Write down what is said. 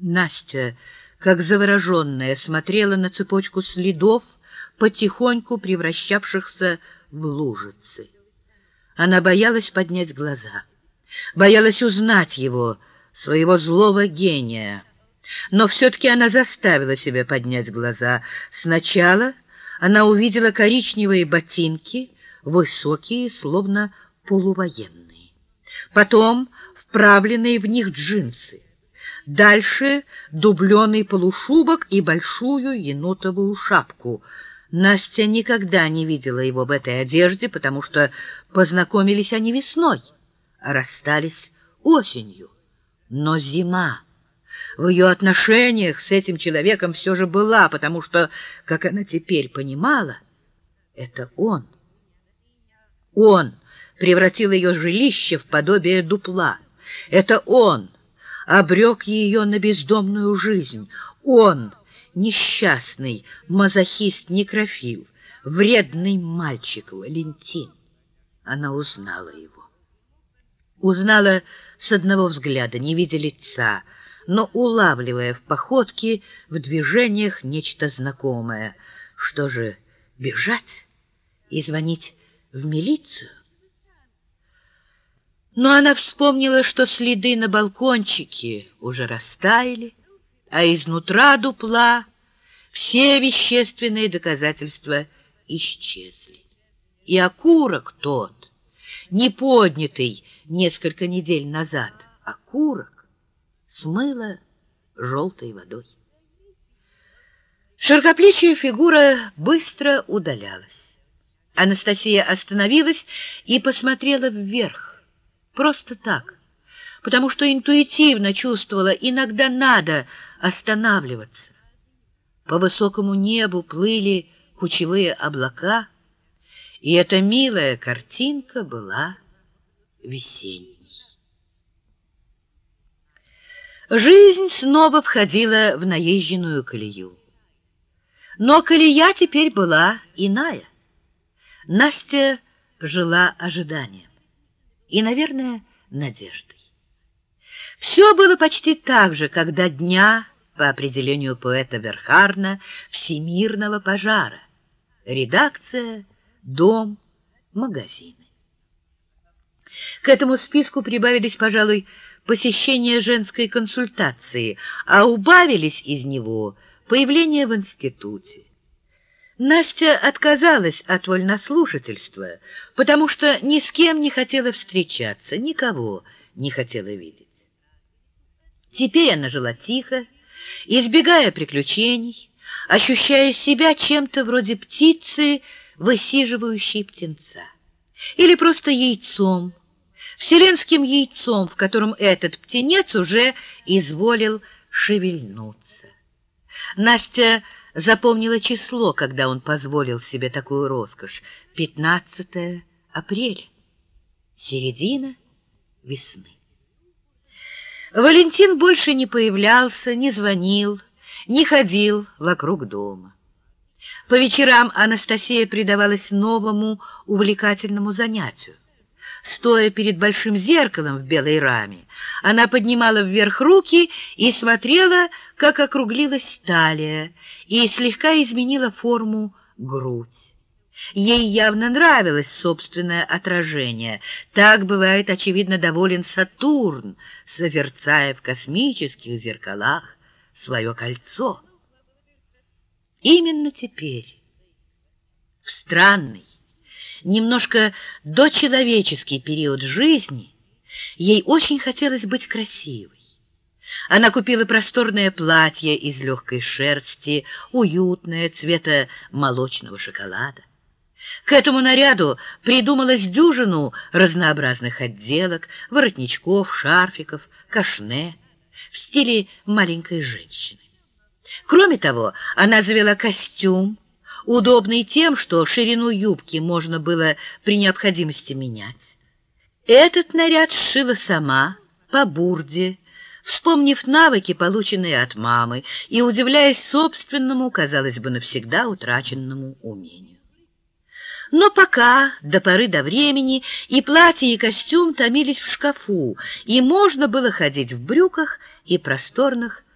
Настя, как завороженная, смотрела на цепочку следов, потихоньку превращавшихся в лужицы. Она боялась поднять глаза, боялась узнать его, своего злого гения. Но все-таки она заставила себя поднять глаза. Сначала она увидела коричневые ботинки, высокие, словно полувоенные. Потом вправленные в них джинсы. Дальше дубленый полушубок и большую енотовую шапку. Настя никогда не видела его в этой одежде, потому что познакомились они весной, а расстались осенью. Но зима в ее отношениях с этим человеком все же была, потому что, как она теперь понимала, это он. Он превратил ее жилище в подобие дупла. Это он обрек ее на бездомную жизнь. Он, несчастный мазохист-некрофил, вредный мальчик Валентин. Она узнала его. Узнала с одного взгляда, не видя лица, но улавливая в походке, в движениях нечто знакомое. Что же, бежать и звонить в милицию? Но она вспомнила, что следы на балкончике уже растаяли, а изнутра дупла все вещественные доказательства исчезли. И окурок тот, не поднятый несколько недель назад, окурок смыло желтой водой. Широкоплечья фигура быстро удалялась. Анастасия остановилась и посмотрела вверх просто так, потому что интуитивно чувствовала, иногда надо останавливаться. По высокому небу плыли кучевые облака, и эта милая картинка была весенней. Жизнь снова входила в наезженную колею. Но колея теперь была иная. Настя жила ожиданием и, наверное, надеждой. Все было почти так же, до дня, по определению поэта Верхарна, всемирного пожара. Редакция, дом, магазины. К этому списку прибавились, пожалуй, посещения женской консультации, а убавились из него появление в институте. Настя отказалась от вольнослушательства, потому что ни с кем не хотела встречаться, никого не хотела видеть. Теперь она жила тихо, избегая приключений, ощущая себя чем-то вроде птицы, высиживающей птенца, или просто яйцом, вселенским яйцом, в котором этот птенец уже изволил шевельнуться. Настя запомнила число, когда он позволил себе такую роскошь. 15 апреля, середина весны. Валентин больше не появлялся, не звонил, не ходил вокруг дома. По вечерам Анастасия предавалась новому увлекательному занятию. Стоя перед большим зеркалом в белой раме, она поднимала вверх руки и смотрела, как округлилась талия и слегка изменила форму грудь. Ей явно нравилось собственное отражение. Так бывает, очевидно, доволен Сатурн, созерцая в космических зеркалах свое кольцо. Именно теперь, в странный, немножко дочеловеческий период жизни, ей очень хотелось быть красивой. Она купила просторное платье из легкой шерсти, уютное, цвета молочного шоколада. К этому наряду придумалась дюжину разнообразных отделок, воротничков, шарфиков, кашне в стиле маленькой женщины. Кроме того, она завела костюм, удобный тем, что ширину юбки можно было при необходимости менять. Этот наряд сшила сама, по бурде, вспомнив навыки, полученные от мамы, и удивляясь собственному, казалось бы, навсегда утраченному умению. Но пока, до поры до времени, и платье, и костюм томились в шкафу, и можно было ходить в брюках и просторных